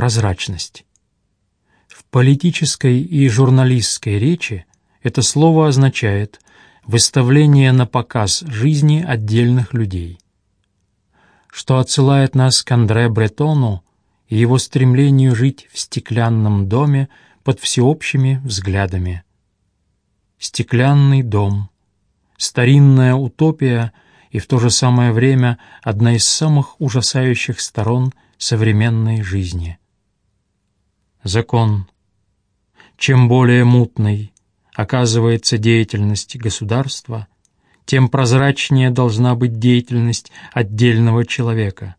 прозрачность. В политической и журналистской речи это слово означает выставление на показ жизни отдельных людей, что отсылает нас к Андре Бретону и его стремлению жить в стеклянном доме под всеобщими взглядами. Стеклянный дом, старинная утопия и в то же самое время одна из самых ужасающих сторон современной жизни. Закон. Чем более мутной оказывается деятельность государства, тем прозрачнее должна быть деятельность отдельного человека.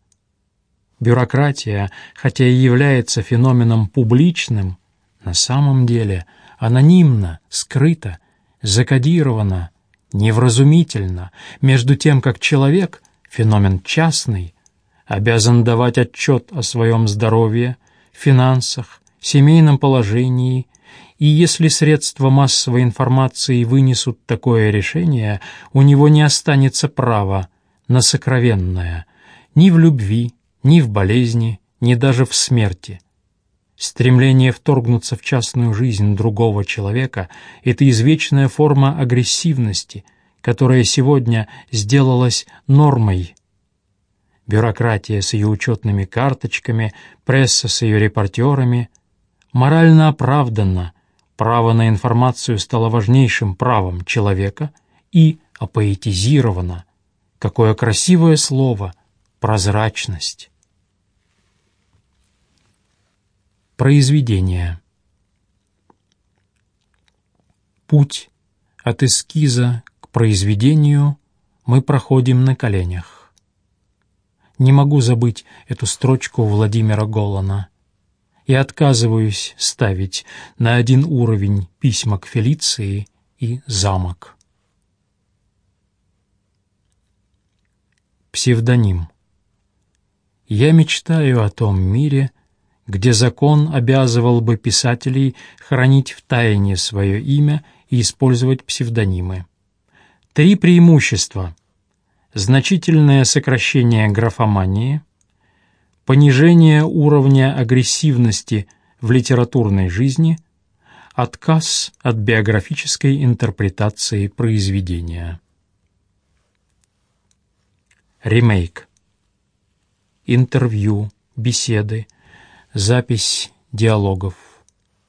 Бюрократия, хотя и является феноменом публичным, на самом деле анонимно, скрыто, закодировано, невразумительно, между тем, как человек, феномен частный, обязан давать отчет о своем здоровье, финансах, семейном положении, и если средства массовой информации вынесут такое решение, у него не останется права на сокровенное ни в любви, ни в болезни, ни даже в смерти. Стремление вторгнуться в частную жизнь другого человека — это извечная форма агрессивности, которая сегодня сделалась нормой бюрократия с ее учетными карточками, пресса с ее репортерами. Морально оправданно право на информацию стало важнейшим правом человека и апоэтизировано. Какое красивое слово — прозрачность. Произведение Путь от эскиза к произведению мы проходим на коленях. Не могу забыть эту строчку Владимира Голлана. И отказываюсь ставить на один уровень письма к Фелиции и замок. Псевдоним. Я мечтаю о том мире, где закон обязывал бы писателей хранить в тайне свое имя и использовать псевдонимы. Три преимущества значительное сокращение графомании, понижение уровня агрессивности в литературной жизни, отказ от биографической интерпретации произведения. Ремейк. Интервью, беседы, запись диалогов,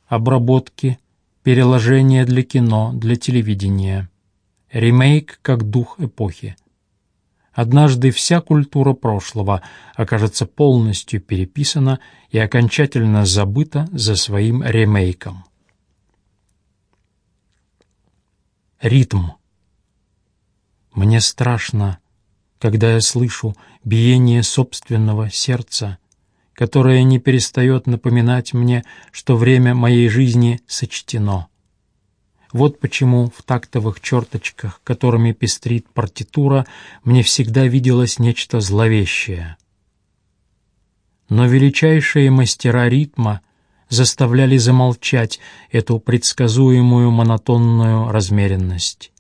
обработки, переложение для кино, для телевидения. Ремейк как дух эпохи. Однажды вся культура прошлого окажется полностью переписана и окончательно забыта за своим ремейком. Ритм. Мне страшно, когда я слышу биение собственного сердца, которое не перестает напоминать мне, что время моей жизни сочтено. Вот почему в тактовых черточках, которыми пестрит партитура, мне всегда виделось нечто зловещее. Но величайшие мастера ритма заставляли замолчать эту предсказуемую монотонную размеренность.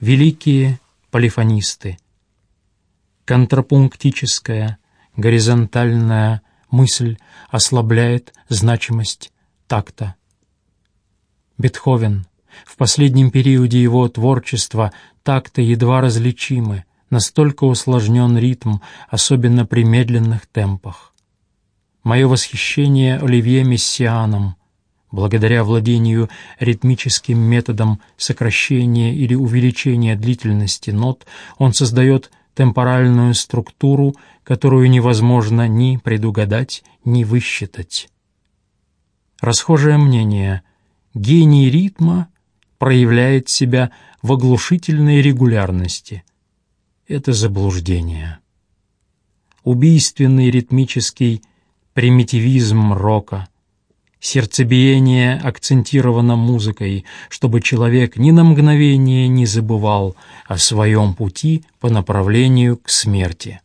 Великие полифонисты. Контрапунктическая, горизонтальная мысль ослабляет значимость такта. Бетховен. В последнем периоде его творчества такты едва различимы, настолько усложнен ритм, особенно при медленных темпах. Мое восхищение Оливье Мессианом, благодаря владению ритмическим методом сокращения или увеличения длительности нот, он создает темпоральную структуру, которую невозможно ни предугадать, ни высчитать. Расхожее мнение гений ритма проявляет себя в оглушительной регулярности. Это заблуждение. Убийственный ритмический примитивизм рока, сердцебиение акцентировано музыкой, чтобы человек ни на мгновение не забывал о своем пути по направлению к смерти.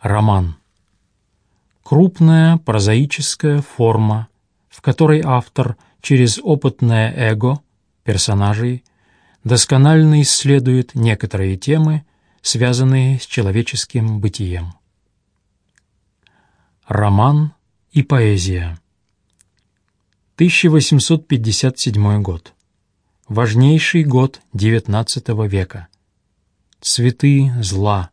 Роман крупная прозаическая форма, в которой автор через опытное эго персонажей досконально исследует некоторые темы, связанные с человеческим бытием. Роман и поэзия 1857 год. Важнейший год XIX века. Цветы зла.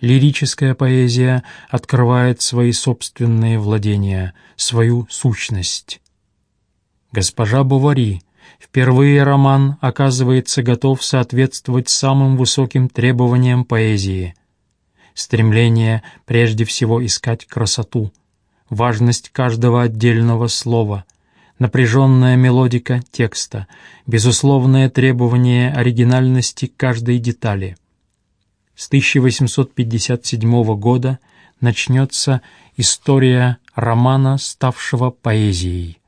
Лирическая поэзия открывает свои собственные владения, свою сущность. Госпожа Бовари, впервые роман оказывается готов соответствовать самым высоким требованиям поэзии. Стремление прежде всего искать красоту, важность каждого отдельного слова — напряженная мелодика текста, безусловное требование оригинальности каждой детали. С 1857 года начнется история романа, ставшего поэзией.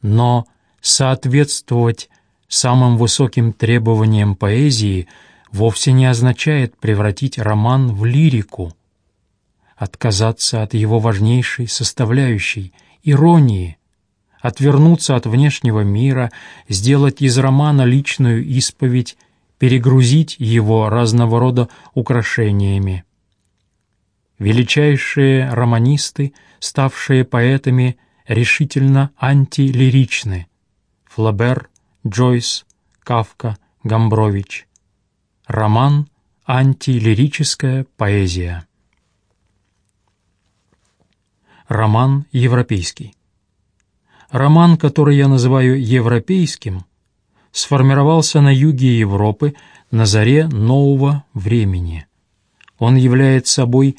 Но соответствовать самым высоким требованиям поэзии вовсе не означает превратить роман в лирику, отказаться от его важнейшей составляющей — иронии — отвернуться от внешнего мира, сделать из романа личную исповедь, перегрузить его разного рода украшениями. Величайшие романисты, ставшие поэтами, решительно антилиричны. Флабер, Джойс, Кавка, Гамбрович. Роман «Антилирическая поэзия». Роман европейский. Роман, который я называю европейским, сформировался на юге Европы на заре нового времени. Он является собой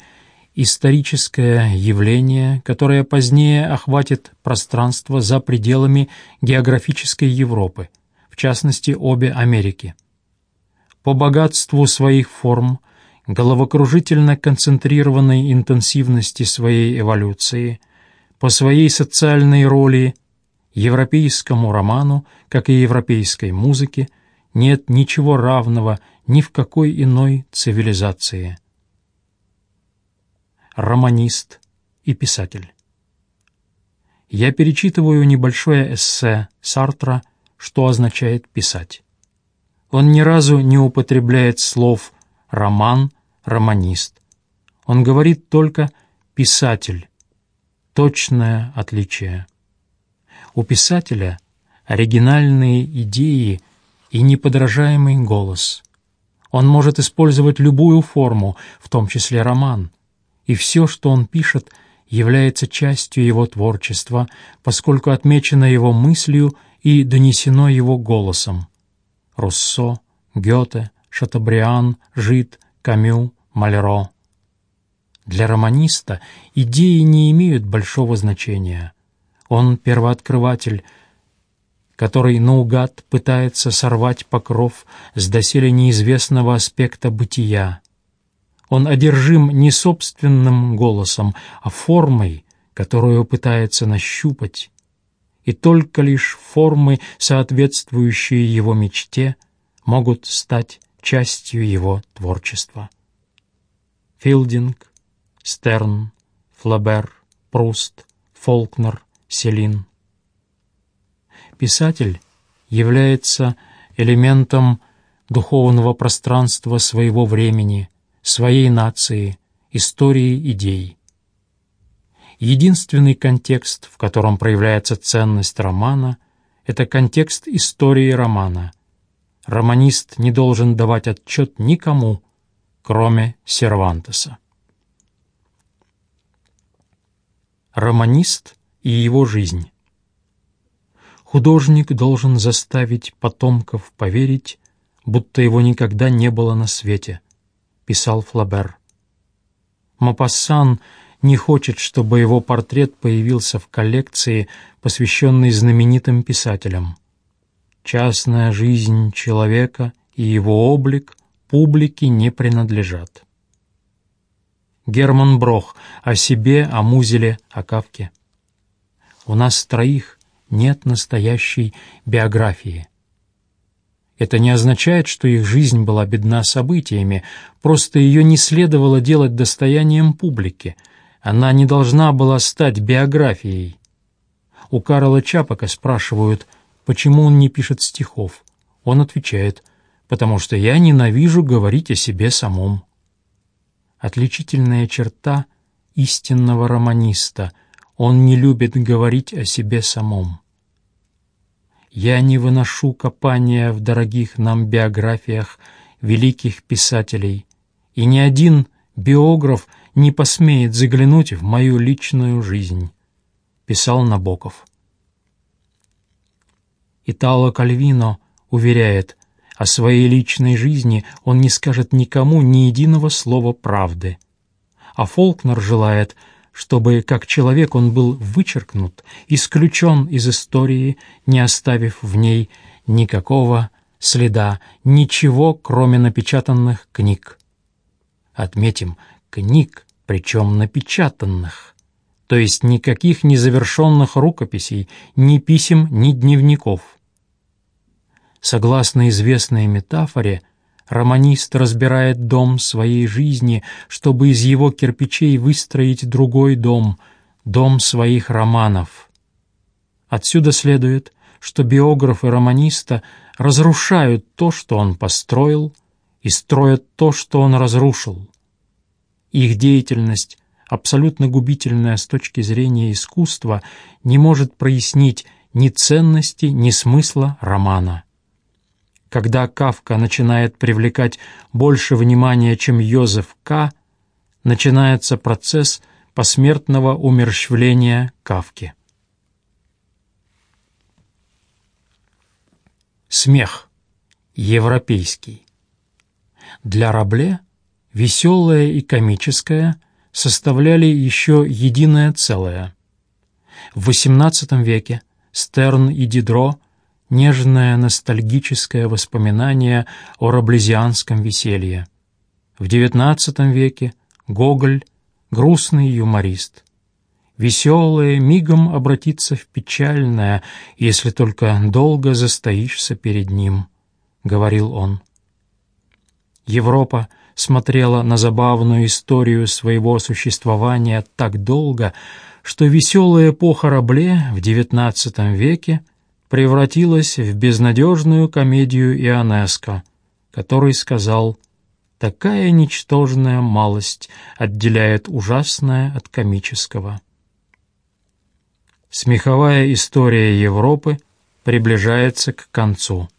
историческое явление, которое позднее охватит пространство за пределами географической Европы, в частности, обе Америки. По богатству своих форм, головокружительно концентрированной интенсивности своей эволюции, по своей социальной роли Европейскому роману, как и европейской музыке, нет ничего равного ни в какой иной цивилизации. Романист и писатель. Я перечитываю небольшое эссе Сартра «Что означает писать». Он ни разу не употребляет слов «роман», «романист». Он говорит только «писатель». Точное отличие у писателя оригинальные идеи и неподражаемый голос. Он может использовать любую форму, в том числе роман, и все, что он пишет, является частью его творчества, поскольку отмечено его мыслью и донесено его голосом. Руссо, Гёте, Шатобриан, Жид, Камю, Малеро. Для романиста идеи не имеют большого значения — он первооткрыватель, который наугад пытается сорвать покров с доселе неизвестного аспекта бытия. Он одержим не собственным голосом, а формой, которую пытается нащупать, и только лишь формы, соответствующие его мечте, могут стать частью его творчества. Филдинг, Стерн, Флабер, Пруст, Фолкнер — Селин. Писатель является элементом духовного пространства своего времени, своей нации, истории идей. Единственный контекст, в котором проявляется ценность романа, это контекст истории романа. Романист не должен давать отчет никому, кроме Сервантеса. Романист — и его жизнь. Художник должен заставить потомков поверить, будто его никогда не было на свете, писал Флабер. Мапассан не хочет, чтобы его портрет появился в коллекции, посвященной знаменитым писателям. Частная жизнь человека и его облик публике не принадлежат. Герман Брох о себе, о Музеле, о Кавке. У нас троих нет настоящей биографии. Это не означает, что их жизнь была бедна событиями, просто ее не следовало делать достоянием публики. Она не должна была стать биографией. У Карла Чапака спрашивают, почему он не пишет стихов. Он отвечает, потому что я ненавижу говорить о себе самом. Отличительная черта истинного романиста — он не любит говорить о себе самом. Я не выношу копания в дорогих нам биографиях великих писателей, и ни один биограф не посмеет заглянуть в мою личную жизнь, писал Набоков. Итало Кальвино уверяет, о своей личной жизни он не скажет никому ни единого слова правды. А Фолкнер желает, чтобы как человек он был вычеркнут, исключен из истории, не оставив в ней никакого следа, ничего, кроме напечатанных книг. Отметим, книг, причем напечатанных, то есть никаких незавершенных рукописей, ни писем, ни дневников. Согласно известной метафоре, романист разбирает дом своей жизни, чтобы из его кирпичей выстроить другой дом, дом своих романов. Отсюда следует, что биографы романиста разрушают то, что он построил, и строят то, что он разрушил. Их деятельность, абсолютно губительная с точки зрения искусства, не может прояснить ни ценности, ни смысла романа. Когда Кавка начинает привлекать больше внимания, чем Йозеф К., начинается процесс посмертного умерщвления Кавки. Смех. Европейский. Для Рабле веселое и комическое составляли еще единое целое. В XVIII веке Стерн и Дидро – нежное ностальгическое воспоминание о раблезианском веселье. В XIX веке Гоголь — грустный юморист. Веселое мигом обратится в печальное, если только долго застоишься перед ним, — говорил он. Европа смотрела на забавную историю своего существования так долго, что веселая эпоха Рабле в XIX веке — превратилась в безнадежную комедию Ионеско, который сказал «Такая ничтожная малость отделяет ужасное от комического». Смеховая история Европы приближается к концу.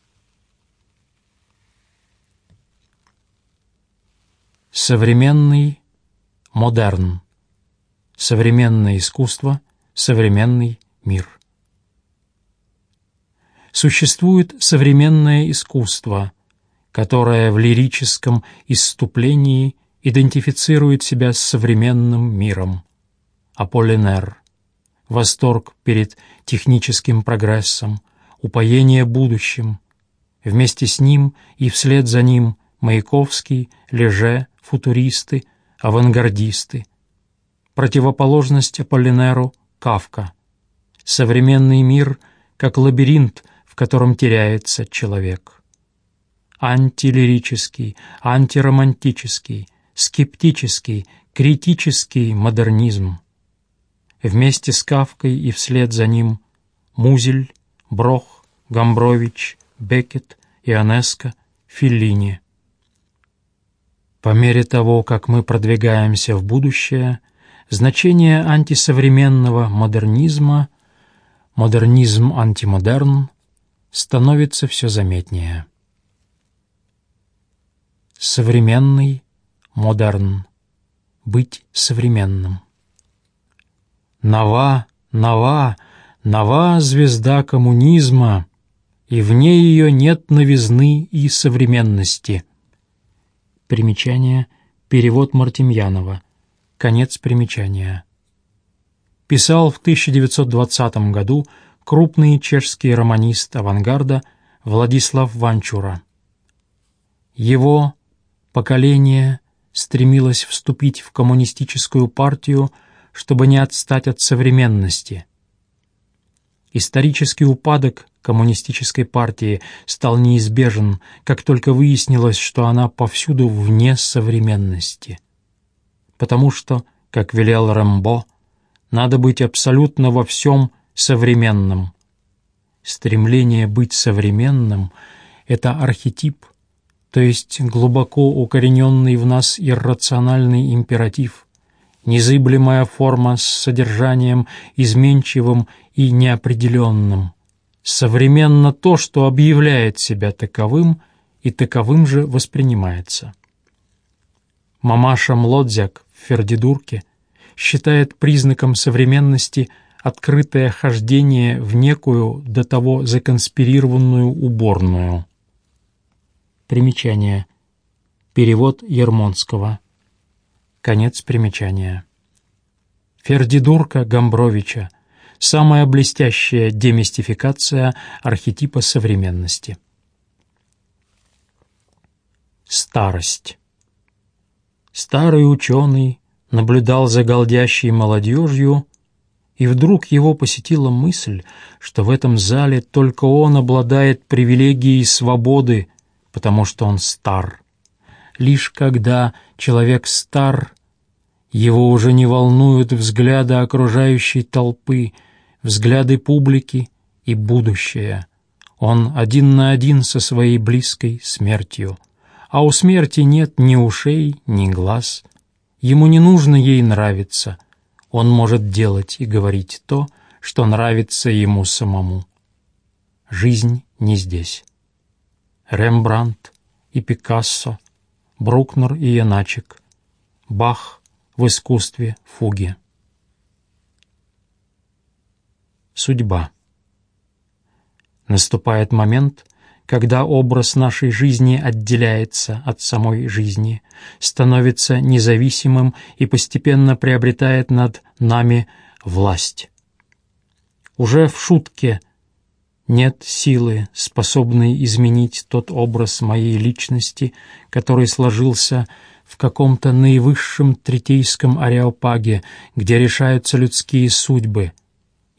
Современный модерн. Современное искусство, современный мир существует современное искусство, которое в лирическом исступлении идентифицирует себя с современным миром. Аполлинер. Восторг перед техническим прогрессом, упоение будущим. Вместе с ним и вслед за ним Маяковский, Леже, футуристы, авангардисты. Противоположность Аполлинеру — Кавка. Современный мир — как лабиринт, в котором теряется человек. Антилирический, антиромантический, скептический, критический модернизм. Вместе с Кавкой и вслед за ним Музель, Брох, Гамбрович, Бекет, Ионеско, Феллини. По мере того, как мы продвигаемся в будущее, значение антисовременного модернизма, модернизм-антимодерн, становится все заметнее. Современный, модерн, быть современным. Нова, нова, нова звезда коммунизма, и вне ее нет новизны и современности. Примечание, перевод Мартемьянова, конец примечания. Писал в 1920 году крупный чешский романист авангарда Владислав Ванчура. Его поколение стремилось вступить в коммунистическую партию, чтобы не отстать от современности. Исторический упадок коммунистической партии стал неизбежен, как только выяснилось, что она повсюду вне современности. Потому что, как велел Рэмбо, надо быть абсолютно во всем – современным. Стремление быть современным — это архетип, то есть глубоко укорененный в нас иррациональный императив, незыблемая форма с содержанием изменчивым и неопределенным, современно то, что объявляет себя таковым и таковым же воспринимается. Мамаша Млодзяк в Фердидурке считает признаком современности открытое хождение в некую до того законспирированную уборную. Примечание. Перевод Ермонского. Конец примечания. Фердидурка Гамбровича. Самая блестящая демистификация архетипа современности. Старость. Старый ученый наблюдал за голдящей молодежью, и вдруг его посетила мысль, что в этом зале только он обладает привилегией свободы, потому что он стар. Лишь когда человек стар, его уже не волнуют взгляды окружающей толпы, взгляды публики и будущее. Он один на один со своей близкой смертью. А у смерти нет ни ушей, ни глаз. Ему не нужно ей нравиться. Он может делать и говорить то, что нравится ему самому. Жизнь не здесь. Рембрандт и Пикассо, Брукнер и Яначек, Бах в искусстве фуги. Судьба. Наступает момент, когда образ нашей жизни отделяется от самой жизни, становится независимым и постепенно приобретает над нами власть. Уже в шутке – нет силы, способной изменить тот образ моей личности, который сложился в каком-то наивысшем третейском ареопаге, где решаются людские судьбы.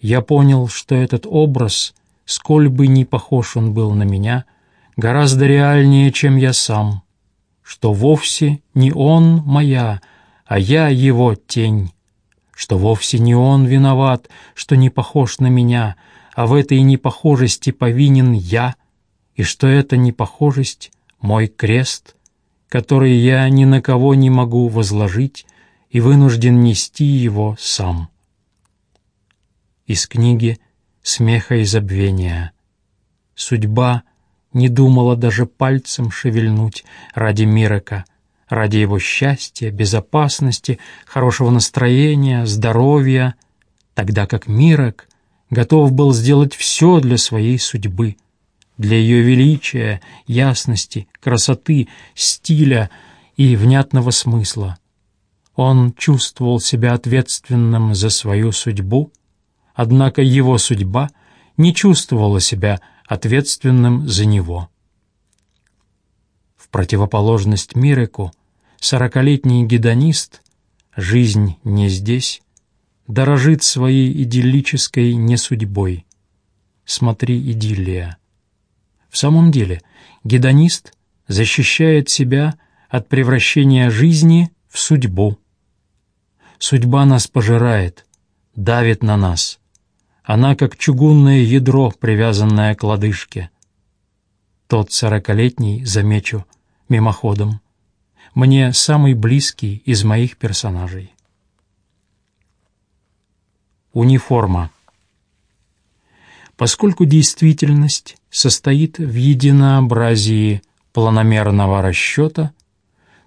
Я понял, что этот образ, сколь бы ни похож он был на меня, гораздо реальнее, чем я сам, что вовсе не он моя, а я его тень, что вовсе не он виноват, что не похож на меня — а в этой непохожести повинен я, и что эта непохожесть — мой крест, который я ни на кого не могу возложить и вынужден нести его сам. Из книги «Смеха и забвения». Судьба не думала даже пальцем шевельнуть ради Мирока, ради его счастья, безопасности, хорошего настроения, здоровья, тогда как Мирок готов был сделать все для своей судьбы, для ее величия, ясности, красоты, стиля и внятного смысла. Он чувствовал себя ответственным за свою судьбу, однако его судьба не чувствовала себя ответственным за него. В противоположность Миреку, сорокалетний гедонист, жизнь не здесь, дорожит своей идиллической несудьбой. Смотри, идиллия. В самом деле, гедонист защищает себя от превращения жизни в судьбу. Судьба нас пожирает, давит на нас. Она как чугунное ядро, привязанное к лодыжке. Тот сорокалетний, замечу, мимоходом, мне самый близкий из моих персонажей. Униформа. Поскольку действительность состоит в единообразии планомерного расчета,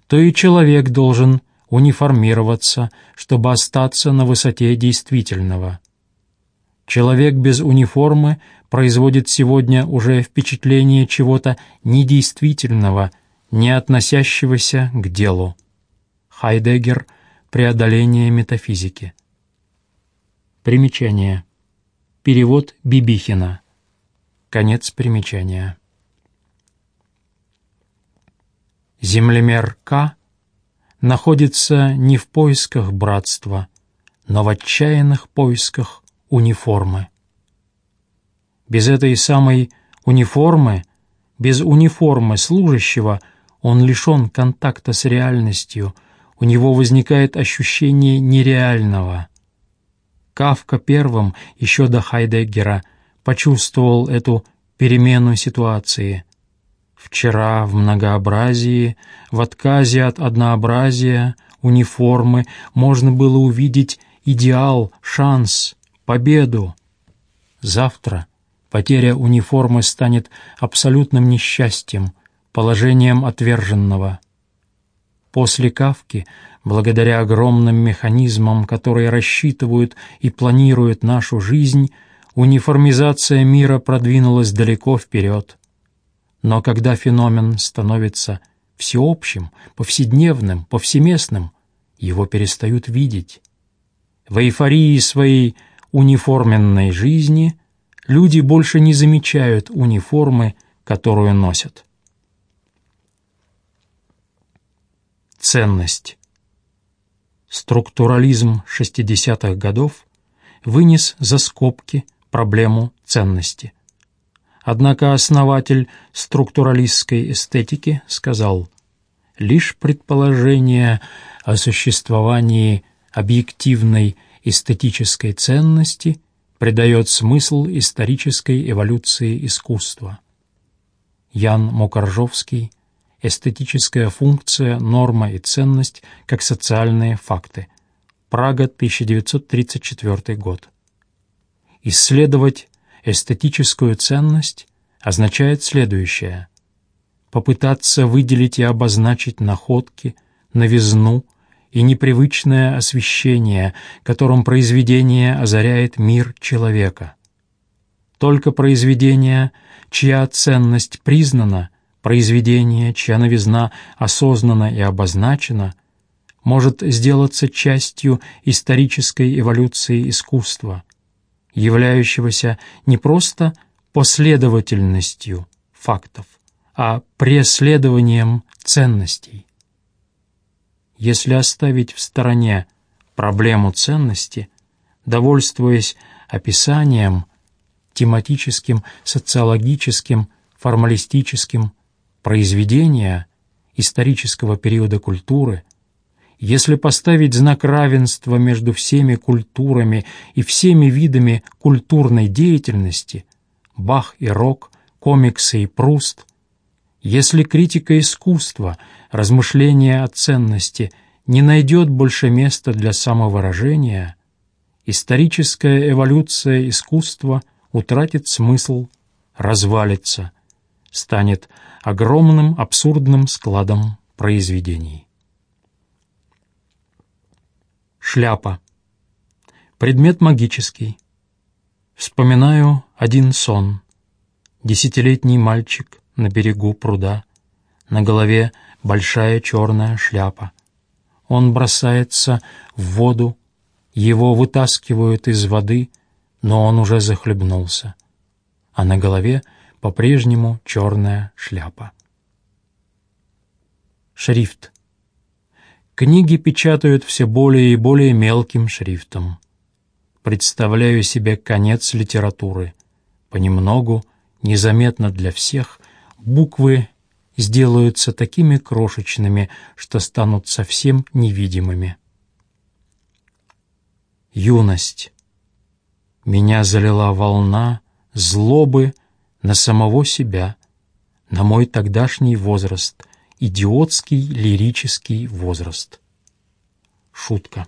то и человек должен униформироваться, чтобы остаться на высоте действительного. Человек без униформы производит сегодня уже впечатление чего-то недействительного, не относящегося к делу. Хайдеггер «Преодоление метафизики». Примечание. Перевод Бибихина. Конец примечания. Землемер К находится не в поисках братства, но в отчаянных поисках униформы. Без этой самой униформы, без униформы служащего, он лишен контакта с реальностью, у него возникает ощущение нереального. Кавка первым, еще до Хайдеггера, почувствовал эту перемену ситуации. Вчера в многообразии, в отказе от однообразия, униформы можно было увидеть идеал, шанс, победу. Завтра потеря униформы станет абсолютным несчастьем, положением отверженного. После Кавки, благодаря огромным механизмам, которые рассчитывают и планируют нашу жизнь, униформизация мира продвинулась далеко вперед. Но когда феномен становится всеобщим, повседневным, повсеместным, его перестают видеть. В эйфории своей униформенной жизни люди больше не замечают униформы, которую носят. Ценность. Структурализм 60-х годов вынес за скобки проблему ценности. Однако основатель структуралистской эстетики сказал, лишь предположение о существовании объективной эстетической ценности придает смысл исторической эволюции искусства. Ян Мокоржовский «Эстетическая функция, норма и ценность как социальные факты». Прага, 1934 год. Исследовать Эстетическую ценность означает следующее. Попытаться выделить и обозначить находки, новизну и непривычное освещение, которым произведение озаряет мир человека. Только произведение, чья ценность признана, произведение, чья новизна осознана и обозначена, может сделаться частью исторической эволюции искусства, являющегося не просто последовательностью фактов, а преследованием ценностей. Если оставить в стороне проблему ценности, довольствуясь описанием, тематическим, социологическим, формалистическим произведения исторического периода культуры – если поставить знак равенства между всеми культурами и всеми видами культурной деятельности, Бах и Рок, комиксы и Пруст, если критика искусства, размышления о ценности не найдет больше места для самовыражения, историческая эволюция искусства утратит смысл, развалится, станет огромным абсурдным складом произведений. Шляпа. Предмет магический. Вспоминаю один сон. Десятилетний мальчик на берегу пруда. На голове большая черная шляпа. Он бросается в воду, его вытаскивают из воды, но он уже захлебнулся. А на голове по-прежнему черная шляпа. Шрифт. Книги печатают все более и более мелким шрифтом. Представляю себе конец литературы. Понемногу, незаметно для всех, буквы сделаются такими крошечными, что станут совсем невидимыми. Юность. Меня залила волна злобы на самого себя, на мой тогдашний возраст — идиотский лирический возраст. Шутка.